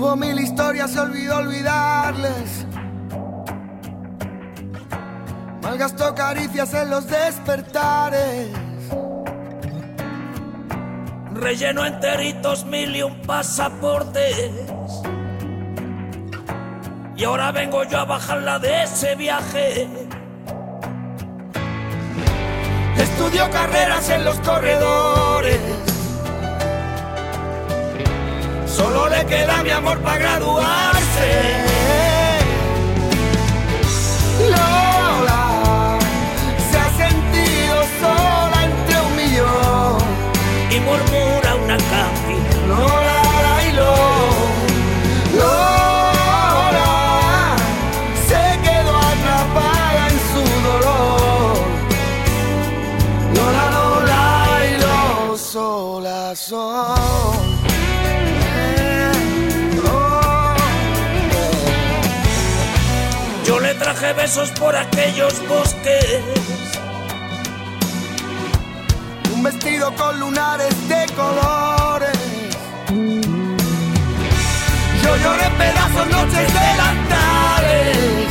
Tuvo mil historias, se olvidó olvidarles. Malgastó caricias en los despertares. Relleno enteritos mil y un pasaportes. Y ahora vengo yo a bajarla de ese viaje. Estudió carreras en los corredores. Solo le queda mi amor para graduarse. Lola se ha sentido sola entre un millón. Y murmura una canción. Lola y Lola. Lola se quedó atrapada en su dolor. Lola, Lola y Lola sola son. Besos por aquellos bosques. Un vestido con lunares de colores. Yo lloré pedazos noches delantares.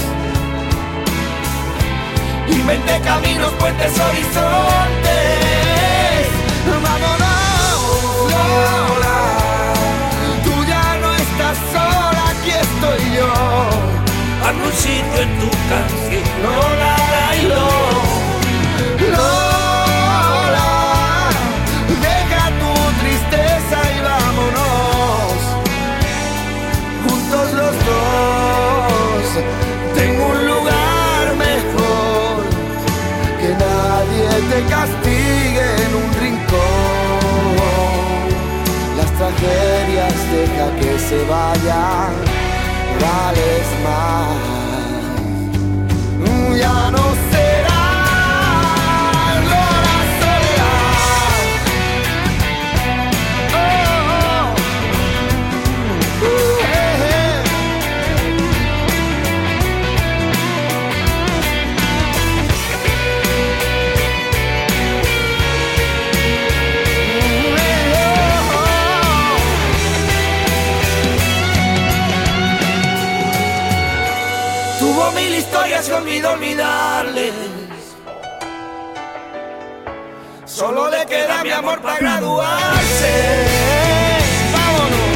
Inventé caminos, puentes, horizontes. Vámonos, Un sitio en tu canción. Lola, y Lola, deja tu tristeza y vámonos. Juntos los dos, tengo un lugar mejor. Que nadie te castigue en un rincón. Las tragedias deja que se vayan, vales más. Ya no Tuvo mil historias y olvidó olvidarles. Solo le queda mi amor para graduarse. Vámonos.